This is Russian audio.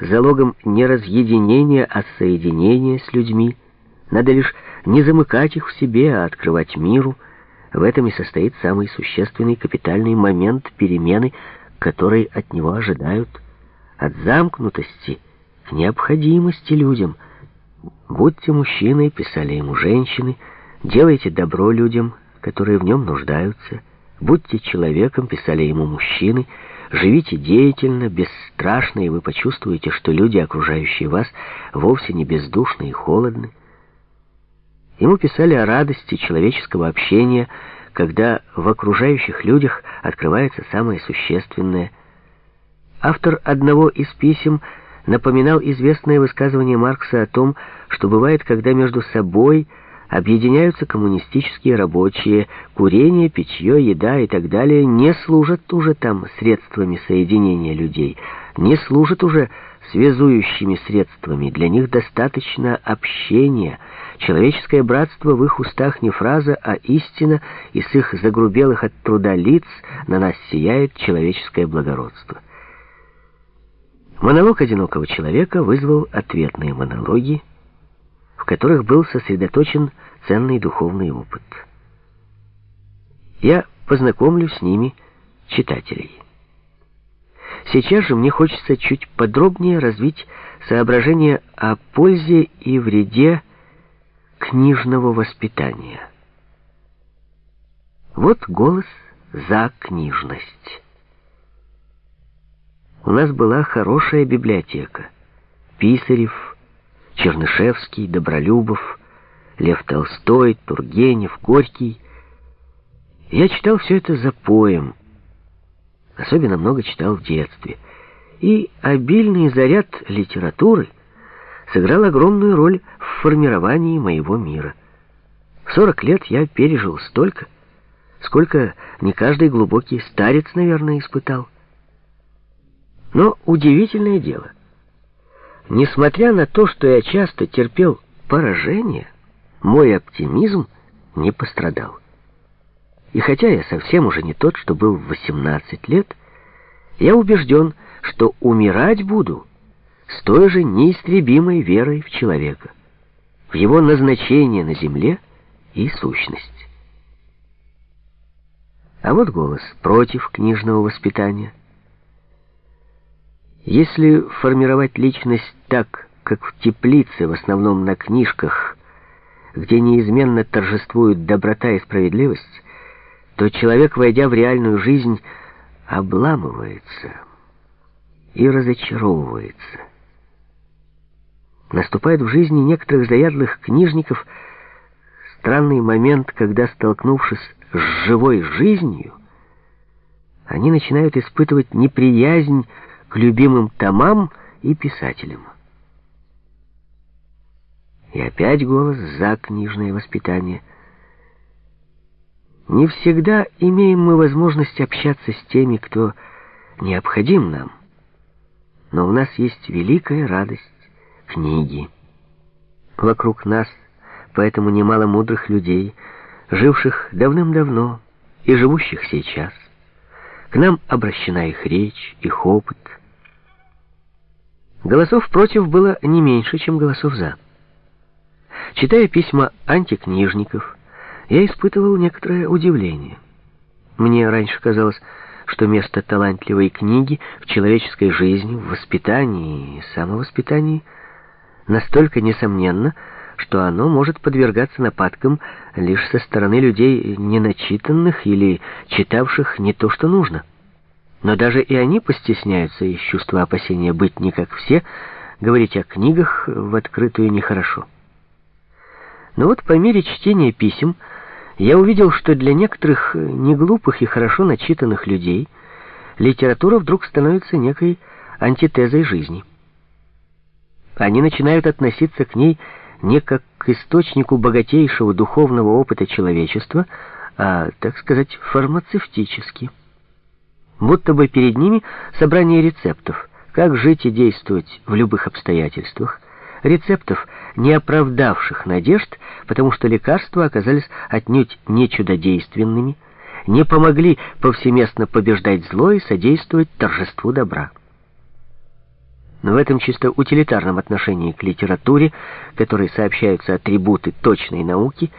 залогом не разъединения, а соединения с людьми. Надо лишь не замыкать их в себе, а открывать миру. В этом и состоит самый существенный капитальный момент перемены, который от него ожидают. От замкнутости к необходимости людям. «Будьте мужчиной», — писали ему женщины, — «делайте добро людям, которые в нем нуждаются». «Будьте человеком», — писали ему мужчины, — «живите деятельно, бесстрашно, и вы почувствуете, что люди, окружающие вас, вовсе не бездушны и холодны». Ему писали о радости человеческого общения, когда в окружающих людях открывается самое существенное. Автор одного из писем напоминал известное высказывание Маркса о том, что бывает, когда между собой объединяются коммунистические рабочие, курение, питье, еда и так далее не служат уже там средствами соединения людей, не служат уже связующими средствами. Для них достаточно общения. Человеческое братство в их устах не фраза, а истина, и с их загрубелых от труда лиц на нас сияет человеческое благородство. Монолог одинокого человека вызвал ответные монологи, которых был сосредоточен ценный духовный опыт. Я познакомлю с ними читателей. Сейчас же мне хочется чуть подробнее развить соображения о пользе и вреде книжного воспитания. Вот голос за книжность. У нас была хорошая библиотека. Писарев, Чернышевский, Добролюбов, Лев Толстой, Тургенев, Горький. Я читал все это за поем, Особенно много читал в детстве. И обильный заряд литературы сыграл огромную роль в формировании моего мира. В 40 лет я пережил столько, сколько не каждый глубокий старец, наверное, испытал. Но удивительное дело. Несмотря на то, что я часто терпел поражение, мой оптимизм не пострадал. И хотя я совсем уже не тот, что был в 18 лет, я убежден, что умирать буду с той же неистребимой верой в человека, в его назначение на земле и сущность. А вот голос против книжного воспитания. Если формировать личность так, как в теплице, в основном на книжках, где неизменно торжествуют доброта и справедливость, то человек, войдя в реальную жизнь, обламывается и разочаровывается. Наступает в жизни некоторых заядлых книжников странный момент, когда, столкнувшись с живой жизнью, они начинают испытывать неприязнь к любимым томам и писателям. И опять голос за книжное воспитание – не всегда имеем мы возможность общаться с теми, кто необходим нам. Но у нас есть великая радость — книги. Вокруг нас поэтому немало мудрых людей, живших давным-давно и живущих сейчас. К нам обращена их речь, их опыт. Голосов против было не меньше, чем голосов за. Читая письма антикнижников, я испытывал некоторое удивление. Мне раньше казалось, что место талантливой книги в человеческой жизни, в воспитании и самовоспитании настолько несомненно, что оно может подвергаться нападкам лишь со стороны людей неначитанных или читавших не то, что нужно. Но даже и они постесняются из чувства опасения быть не как все, говорить о книгах в открытую нехорошо. Но вот по мере чтения писем я увидел, что для некоторых неглупых и хорошо начитанных людей литература вдруг становится некой антитезой жизни. Они начинают относиться к ней не как к источнику богатейшего духовного опыта человечества, а, так сказать, фармацевтически. Будто бы перед ними собрание рецептов, как жить и действовать в любых обстоятельствах, рецептов, не оправдавших надежд, потому что лекарства оказались отнюдь не чудодейственными, не помогли повсеместно побеждать зло и содействовать торжеству добра. Но в этом чисто утилитарном отношении к литературе, которой сообщаются атрибуты точной науки,